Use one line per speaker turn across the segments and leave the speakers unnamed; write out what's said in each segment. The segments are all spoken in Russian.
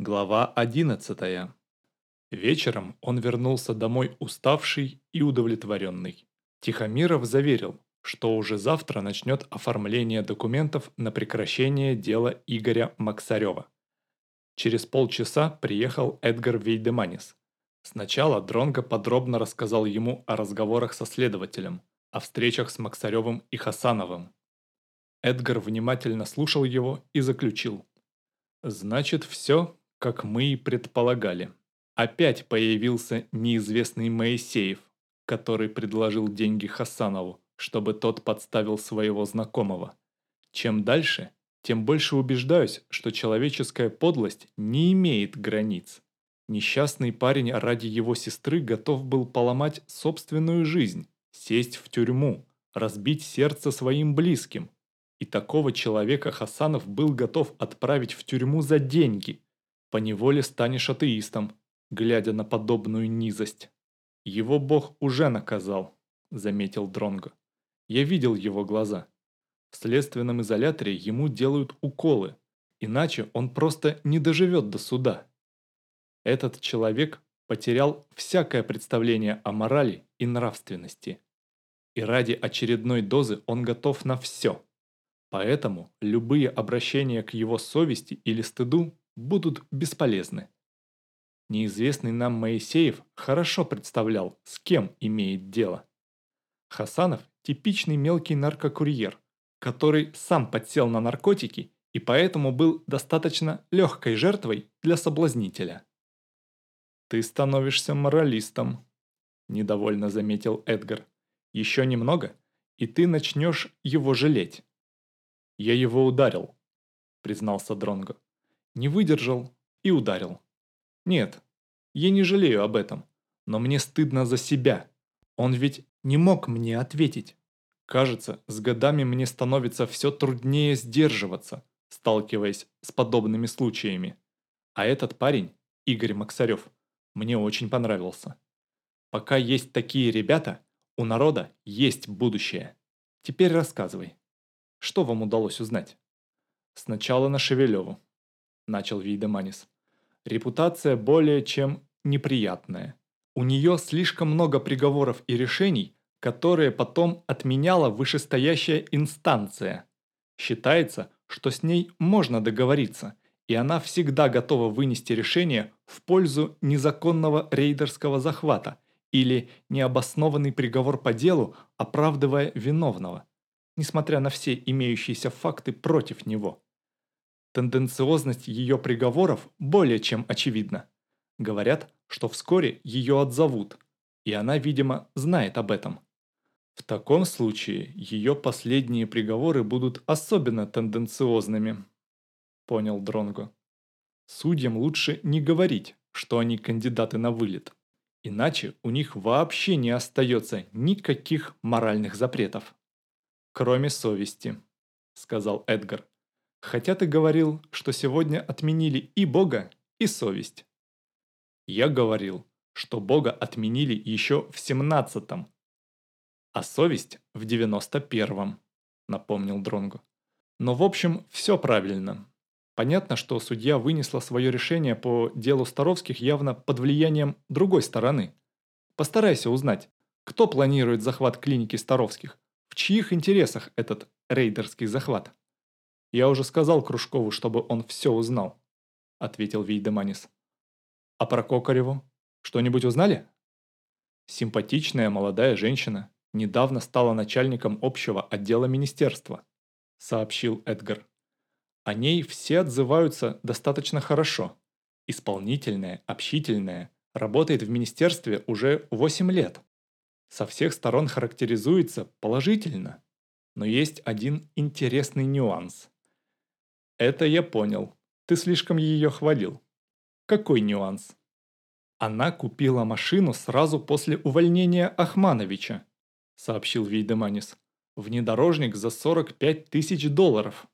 Глава 11. Вечером он вернулся домой уставший и удовлетворенный. Тихомиров заверил, что уже завтра начнет оформление документов на прекращение дела Игоря Максарева. Через полчаса приехал Эдгар Вейдеманис. Сначала Дронго подробно рассказал ему о разговорах со следователем, о встречах с Максаревым и Хасановым. Эдгар внимательно слушал его и заключил. «Значит, все, как мы и предполагали. Опять появился неизвестный Моисеев, который предложил деньги Хасанову, чтобы тот подставил своего знакомого. Чем дальше, тем больше убеждаюсь, что человеческая подлость не имеет границ. Несчастный парень ради его сестры готов был поломать собственную жизнь, сесть в тюрьму, разбить сердце своим близким. И такого человека Хасанов был готов отправить в тюрьму за деньги – поневоле станешь атеистом, глядя на подобную низость. Его Бог уже наказал, заметил Дронго. Я видел его глаза. В следственном изоляторе ему делают уколы, иначе он просто не доживет до суда. Этот человек потерял всякое представление о морали и нравственности. И ради очередной дозы он готов на все. Поэтому любые обращения к его совести или стыду будут бесполезны. Неизвестный нам Моисеев хорошо представлял, с кем имеет дело. Хасанов – типичный мелкий наркокурьер, который сам подсел на наркотики и поэтому был достаточно легкой жертвой для соблазнителя. «Ты становишься моралистом», – недовольно заметил Эдгар. «Еще немного, и ты начнешь его жалеть». «Я его ударил», – признался Дронго. Не выдержал и ударил. Нет, я не жалею об этом, но мне стыдно за себя. Он ведь не мог мне ответить. Кажется, с годами мне становится все труднее сдерживаться, сталкиваясь с подобными случаями. А этот парень, Игорь Максарев, мне очень понравился. Пока есть такие ребята, у народа есть будущее. Теперь рассказывай. Что вам удалось узнать? Сначала на Шевелеву начал Вейдеманис. Репутация более чем неприятная. У нее слишком много приговоров и решений, которые потом отменяла вышестоящая инстанция. Считается, что с ней можно договориться, и она всегда готова вынести решение в пользу незаконного рейдерского захвата или необоснованный приговор по делу, оправдывая виновного, несмотря на все имеющиеся факты против него. Тенденциозность ее приговоров более чем очевидна. Говорят, что вскоре ее отзовут, и она, видимо, знает об этом. В таком случае ее последние приговоры будут особенно тенденциозными, понял Дронго. Судьям лучше не говорить, что они кандидаты на вылет, иначе у них вообще не остается никаких моральных запретов. Кроме совести, сказал Эдгар. Хотя ты говорил, что сегодня отменили и Бога, и совесть. Я говорил, что Бога отменили еще в 17-м, а совесть в 91-м, напомнил Дронгу. Но в общем, все правильно. Понятно, что судья вынесла свое решение по делу Старовских явно под влиянием другой стороны. Постарайся узнать, кто планирует захват клиники Старовских, в чьих интересах этот рейдерский захват. «Я уже сказал Кружкову, чтобы он все узнал», – ответил Вейдеманис. «А про Кокареву? Что-нибудь узнали?» Симпатичная молодая женщина недавно стала начальником общего отдела министерства, сообщил Эдгар. О ней все отзываются достаточно хорошо. Исполнительная, общительная, работает в министерстве уже 8 лет. Со всех сторон характеризуется положительно. Но есть один интересный нюанс. Это я понял. Ты слишком ее хвалил. Какой нюанс? Она купила машину сразу после увольнения Ахмановича, сообщил Вейдеманис. Внедорожник за 45 тысяч долларов.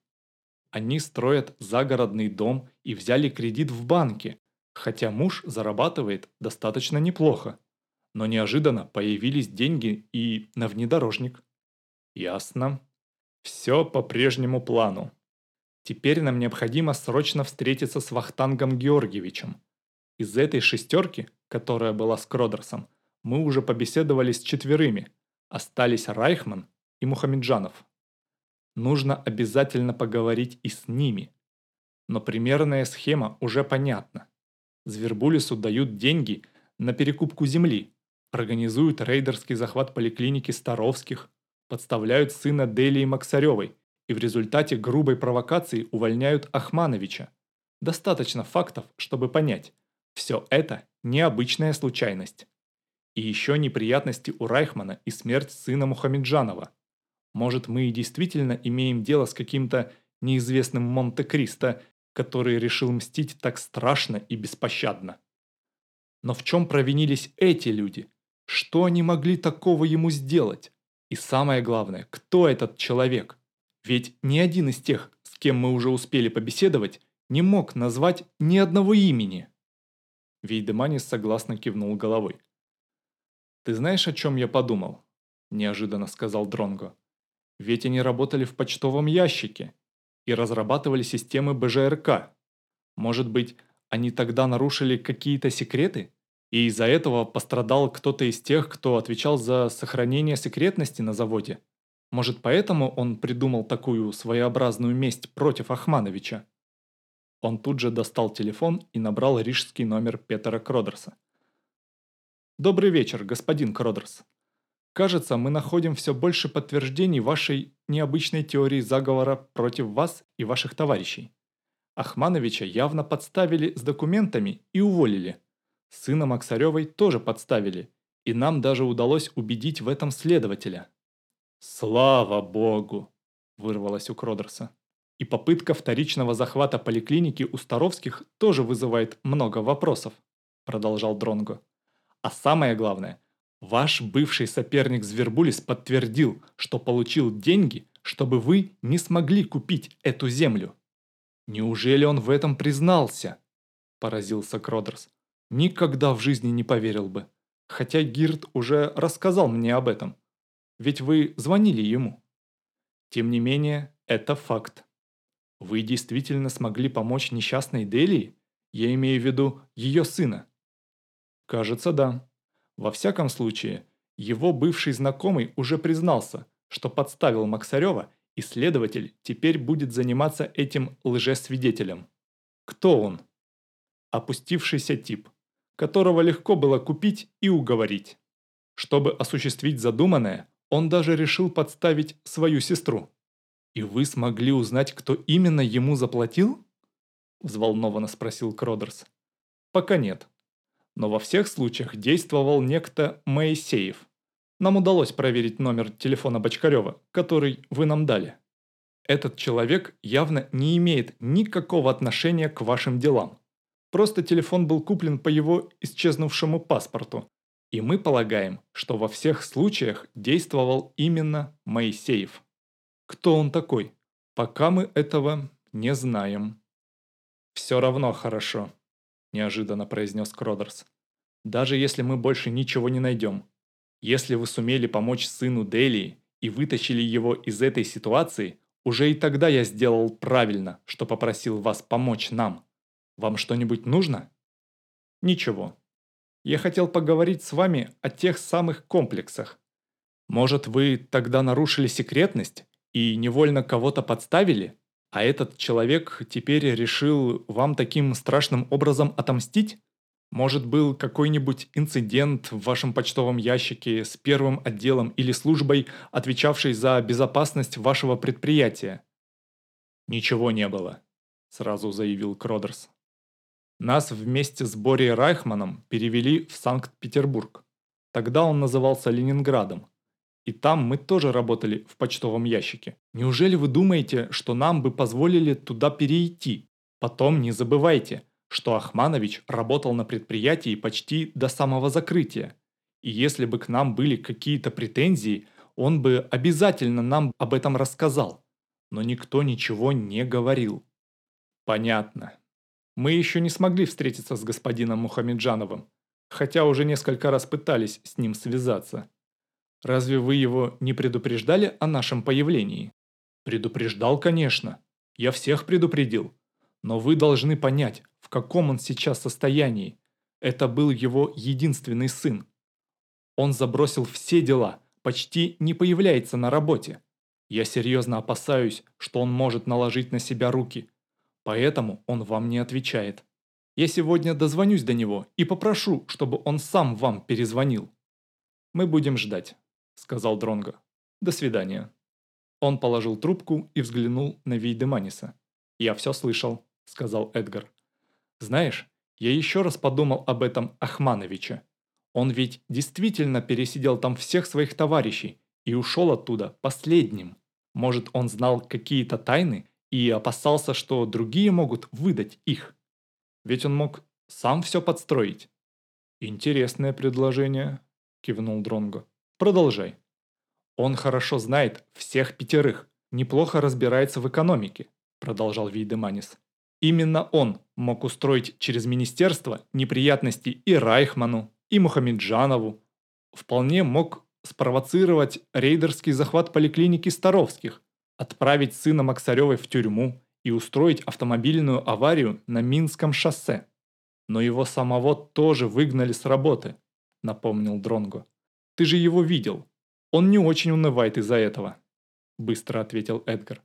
Они строят загородный дом и взяли кредит в банке, хотя муж зарабатывает достаточно неплохо. Но неожиданно появились деньги и на внедорожник. Ясно. Все по прежнему плану. Теперь нам необходимо срочно встретиться с Вахтангом Георгиевичем. Из этой шестерки, которая была с Кродерсом, мы уже побеседовали с четверыми. Остались Райхман и Мухамеджанов. Нужно обязательно поговорить и с ними. Но примерная схема уже понятна. Звербулису дают деньги на перекупку земли, организуют рейдерский захват поликлиники Старовских, подставляют сына Делии Максаревой и в результате грубой провокации увольняют Ахмановича. Достаточно фактов, чтобы понять, все это необычная случайность. И еще неприятности у Райхмана и смерть сына Мухамеджанова. Может, мы и действительно имеем дело с каким-то неизвестным Монте-Кристо, который решил мстить так страшно и беспощадно. Но в чем провинились эти люди? Что они могли такого ему сделать? И самое главное, кто этот человек? Ведь ни один из тех, с кем мы уже успели побеседовать, не мог назвать ни одного имени. Вейдеманис согласно кивнул головой. «Ты знаешь, о чем я подумал?» – неожиданно сказал Дронго. «Ведь они работали в почтовом ящике и разрабатывали системы БЖРК. Может быть, они тогда нарушили какие-то секреты? И из-за этого пострадал кто-то из тех, кто отвечал за сохранение секретности на заводе? Может, поэтому он придумал такую своеобразную месть против Ахмановича?» Он тут же достал телефон и набрал рижский номер Петера Кродерса. «Добрый вечер, господин Кродерс. Кажется, мы находим все больше подтверждений вашей необычной теории заговора против вас и ваших товарищей. Ахмановича явно подставили с документами и уволили. Сына Максаревой тоже подставили, и нам даже удалось убедить в этом следователя». «Слава богу!» – вырвалось у Кродерса. И попытка вторичного захвата поликлиники у Старовских тоже вызывает много вопросов, продолжал Дронго. А самое главное, ваш бывший соперник Звербулис подтвердил, что получил деньги, чтобы вы не смогли купить эту землю. Неужели он в этом признался? Поразился Кродерс. Никогда в жизни не поверил бы. Хотя Гирд уже рассказал мне об этом. Ведь вы звонили ему. Тем не менее, это факт. Вы действительно смогли помочь несчастной Делии? Я имею в виду ее сына. Кажется, да. Во всяком случае, его бывший знакомый уже признался, что подставил Максарева, и следователь теперь будет заниматься этим лжесвидетелем. Кто он? Опустившийся тип, которого легко было купить и уговорить. Чтобы осуществить задуманное, он даже решил подставить свою сестру. «И вы смогли узнать, кто именно ему заплатил?» Взволнованно спросил Кродерс. «Пока нет. Но во всех случаях действовал некто Моисеев. Нам удалось проверить номер телефона Бочкарева, который вы нам дали. Этот человек явно не имеет никакого отношения к вашим делам. Просто телефон был куплен по его исчезнувшему паспорту. И мы полагаем, что во всех случаях действовал именно Моисеев. Кто он такой? Пока мы этого не знаем. «Все равно хорошо», – неожиданно произнес Кродерс. «Даже если мы больше ничего не найдем. Если вы сумели помочь сыну Делии и вытащили его из этой ситуации, уже и тогда я сделал правильно, что попросил вас помочь нам. Вам что-нибудь нужно?» «Ничего. Я хотел поговорить с вами о тех самых комплексах. Может, вы тогда нарушили секретность и невольно кого-то подставили, а этот человек теперь решил вам таким страшным образом отомстить? Может, был какой-нибудь инцидент в вашем почтовом ящике с первым отделом или службой, отвечавшей за безопасность вашего предприятия? Ничего не было, сразу заявил Кродерс. Нас вместе с Бори Райхманом перевели в Санкт-Петербург. Тогда он назывался Ленинградом. И там мы тоже работали в почтовом ящике. Неужели вы думаете, что нам бы позволили туда перейти? Потом не забывайте, что Ахманович работал на предприятии почти до самого закрытия. И если бы к нам были какие-то претензии, он бы обязательно нам об этом рассказал. Но никто ничего не говорил. Понятно. Мы еще не смогли встретиться с господином Мухамеджановым, хотя уже несколько раз пытались с ним связаться. Разве вы его не предупреждали о нашем появлении? Предупреждал, конечно. Я всех предупредил. Но вы должны понять, в каком он сейчас состоянии. Это был его единственный сын. Он забросил все дела, почти не появляется на работе. Я серьезно опасаюсь, что он может наложить на себя руки. Поэтому он вам не отвечает. Я сегодня дозвонюсь до него и попрошу, чтобы он сам вам перезвонил. Мы будем ждать, сказал Дронго. До свидания. Он положил трубку и взглянул на Вейдеманиса. «Я все слышал», — сказал Эдгар. «Знаешь, я еще раз подумал об этом Ахмановиче. Он ведь действительно пересидел там всех своих товарищей и ушел оттуда последним. Может, он знал какие-то тайны и опасался, что другие могут выдать их. Ведь он мог сам все подстроить. «Интересное предложение», – кивнул Дронго. «Продолжай». «Он хорошо знает всех пятерых, неплохо разбирается в экономике», – продолжал Вейдеманис. «Именно он мог устроить через министерство неприятности и Райхману, и Мухамеджанову. Вполне мог спровоцировать рейдерский захват поликлиники Старовских, отправить сына Максаревой в тюрьму и устроить автомобильную аварию на Минском шоссе. Но его самого тоже выгнали с работы, напомнил Дронго. Ты же его видел. Он не очень унывает из-за этого, быстро ответил Эдгар.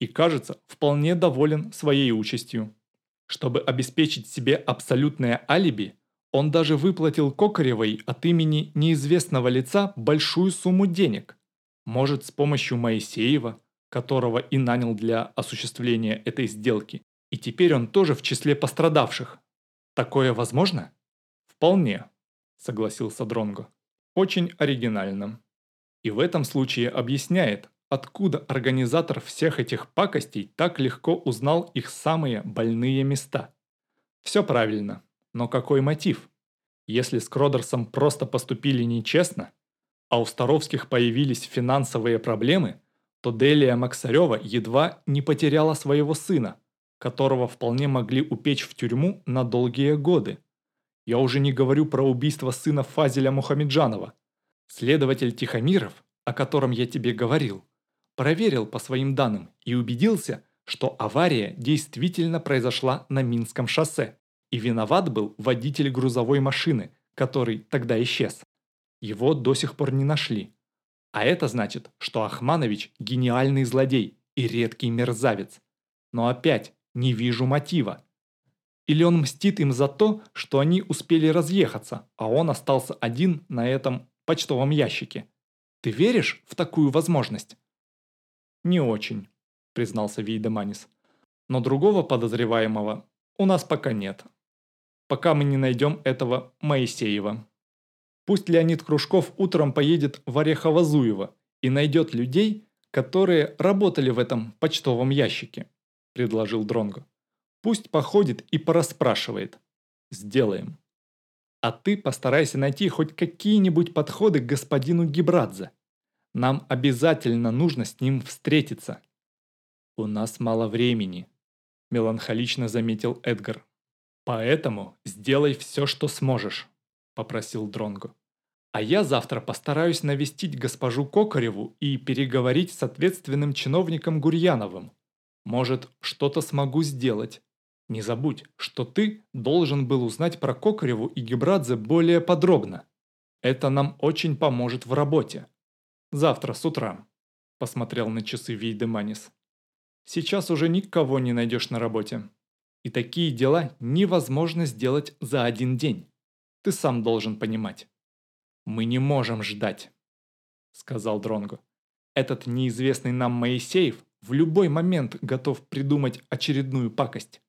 И кажется, вполне доволен своей участью. Чтобы обеспечить себе абсолютное алиби, он даже выплатил Кокаревой от имени неизвестного лица большую сумму денег. Может, с помощью Моисеева, которого и нанял для осуществления этой сделки. И теперь он тоже в числе пострадавших. Такое возможно? Вполне, согласился Дронго. Очень оригинально. И в этом случае объясняет, откуда организатор всех этих пакостей так легко узнал их самые больные места. Все правильно. Но какой мотив? Если с Кродерсом просто поступили нечестно, а у Старовских появились финансовые проблемы, то Делия Максарева едва не потеряла своего сына, которого вполне могли упечь в тюрьму на долгие годы. Я уже не говорю про убийство сына Фазеля Мухамеджанова. Следователь Тихомиров, о котором я тебе говорил, проверил по своим данным и убедился, что авария действительно произошла на Минском шоссе. И виноват был водитель грузовой машины, который тогда исчез. Его до сих пор не нашли. А это значит, что Ахманович – гениальный злодей и редкий мерзавец. Но опять не вижу мотива. Или он мстит им за то, что они успели разъехаться, а он остался один на этом почтовом ящике. Ты веришь в такую возможность? Не очень, признался Вейдеманис. Но другого подозреваемого у нас пока нет пока мы не найдем этого Моисеева. Пусть Леонид Кружков утром поедет в Орехово-Зуево и найдет людей, которые работали в этом почтовом ящике», – предложил Дронго. «Пусть походит и порасспрашивает. Сделаем. А ты постарайся найти хоть какие-нибудь подходы к господину Гибрадзе. Нам обязательно нужно с ним встретиться». «У нас мало времени», – меланхолично заметил Эдгар. «Поэтому сделай все, что сможешь», – попросил Дронго. «А я завтра постараюсь навестить госпожу Кокареву и переговорить с ответственным чиновником Гурьяновым. Может, что-то смогу сделать. Не забудь, что ты должен был узнать про Кокареву и Гибрадзе более подробно. Это нам очень поможет в работе. Завтра с утра», – посмотрел на часы Вейдеманис. «Сейчас уже никого не найдешь на работе». И такие дела невозможно сделать за один день. Ты сам должен понимать. Мы не можем ждать, сказал Дронго. Этот неизвестный нам Моисеев в любой момент готов придумать очередную пакость.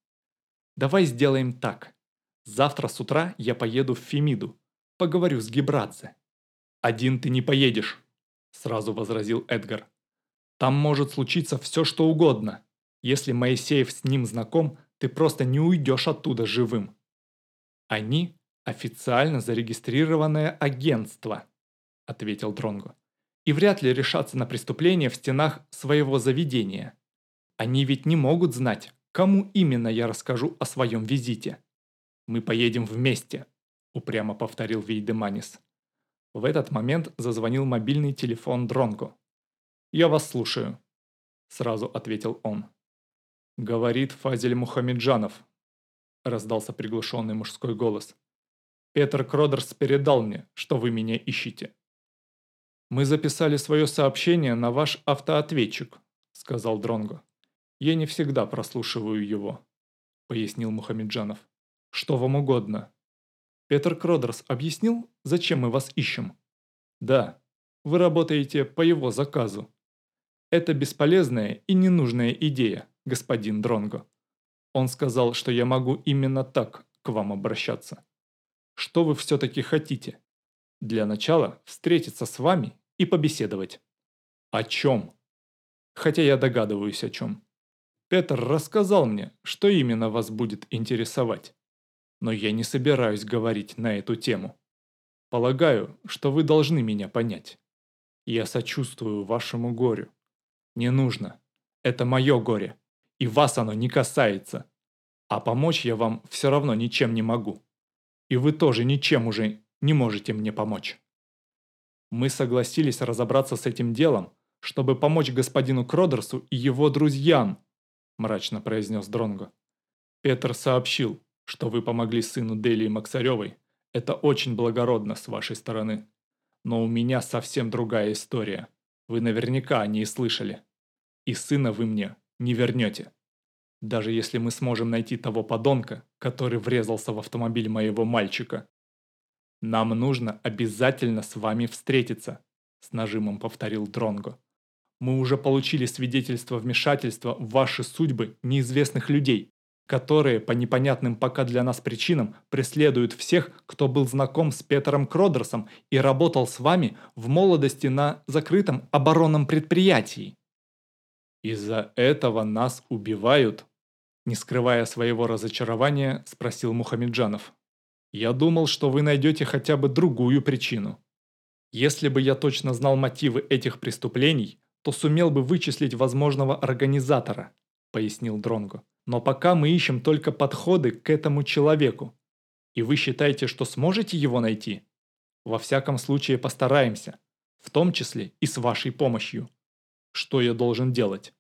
Давай сделаем так. Завтра с утра я поеду в Фемиду. Поговорю с Гибрадзе. Один ты не поедешь, сразу возразил Эдгар. Там может случиться все, что угодно. Если Моисеев с ним знаком, ты просто не уйдешь оттуда живым. Они – официально зарегистрированное агентство, ответил Дронго. И вряд ли решатся на преступление в стенах своего заведения. Они ведь не могут знать, кому именно я расскажу о своем визите. Мы поедем вместе, упрямо повторил Вейдеманис. В этот момент зазвонил мобильный телефон Дронго. «Я вас слушаю», – сразу ответил он. Говорит Фазель Мухамеджанов. Раздался приглушенный мужской голос. Петр Кродерс передал мне, что вы меня ищете. «Мы записали свое сообщение на ваш автоответчик», — сказал Дронго. «Я не всегда прослушиваю его», — пояснил Мухамеджанов. «Что вам угодно?» «Петр Кродерс объяснил, зачем мы вас ищем?» «Да, вы работаете по его заказу. Это бесполезная и ненужная идея, господин Дронго. Он сказал, что я могу именно так к вам обращаться. Что вы все-таки хотите?» Для начала встретиться с вами и побеседовать. О чем? Хотя я догадываюсь о чем. Петр рассказал мне, что именно вас будет интересовать. Но я не собираюсь говорить на эту тему. Полагаю, что вы должны меня понять. Я сочувствую вашему горю. Не нужно. Это мое горе. И вас оно не касается. А помочь я вам все равно ничем не могу. И вы тоже ничем уже не можете мне помочь. Мы согласились разобраться с этим делом, чтобы помочь господину Кродерсу и его друзьям, мрачно произнес Дронго. Петр сообщил, что вы помогли сыну Делии Максаревой. Это очень благородно с вашей стороны. Но у меня совсем другая история. Вы наверняка о ней слышали. И сына вы мне не вернете. Даже если мы сможем найти того подонка, который врезался в автомобиль моего мальчика. «Нам нужно обязательно с вами встретиться», – с нажимом повторил Дронго. «Мы уже получили свидетельство вмешательства в ваши судьбы неизвестных людей, которые по непонятным пока для нас причинам преследуют всех, кто был знаком с Петером Кродерсом и работал с вами в молодости на закрытом оборонном предприятии. Из-за этого нас убивают?» Не скрывая своего разочарования, спросил Мухамеджанов. Я думал, что вы найдете хотя бы другую причину. Если бы я точно знал мотивы этих преступлений, то сумел бы вычислить возможного организатора, пояснил Дронго. Но пока мы ищем только подходы к этому человеку. И вы считаете, что сможете его найти? Во всяком случае постараемся, в том числе и с вашей помощью. Что я должен делать?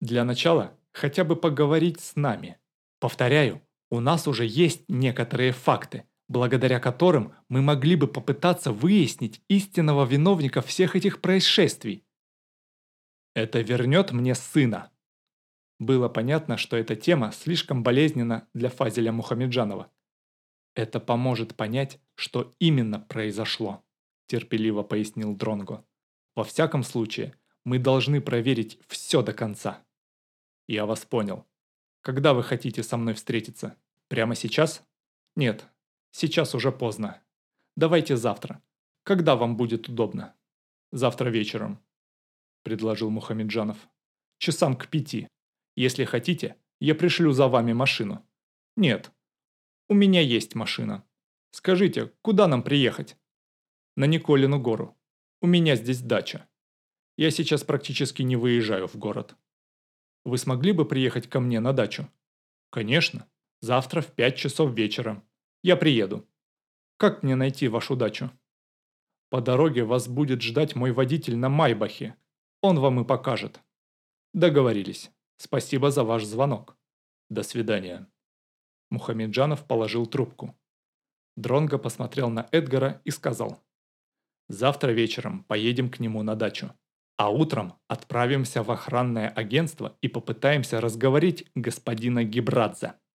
Для начала хотя бы поговорить с нами. Повторяю, у нас уже есть некоторые факты, благодаря которым мы могли бы попытаться выяснить истинного виновника всех этих происшествий. Это вернет мне сына. Было понятно, что эта тема слишком болезненна для Фазеля Мухамеджанова. Это поможет понять, что именно произошло, терпеливо пояснил Дронго. Во всяком случае, мы должны проверить все до конца. Я вас понял. Когда вы хотите со мной встретиться? Прямо сейчас? Нет, сейчас уже поздно. Давайте завтра. Когда вам будет удобно? Завтра вечером, предложил Мухамеджанов. Часам к пяти. Если хотите, я пришлю за вами машину. Нет, у меня есть машина. Скажите, куда нам приехать? На Николину гору. У меня здесь дача. Я сейчас практически не выезжаю в город. Вы смогли бы приехать ко мне на дачу? Конечно. Завтра в пять часов вечера. Я приеду. Как мне найти вашу дачу? По дороге вас будет ждать мой водитель на Майбахе. Он вам и покажет. Договорились. Спасибо за ваш звонок. До свидания. Мухамеджанов положил трубку. Дронго посмотрел на Эдгара и сказал. «Завтра вечером поедем к нему на дачу. А утром отправимся в охранное агентство и попытаемся разговорить господина Гибрадзе.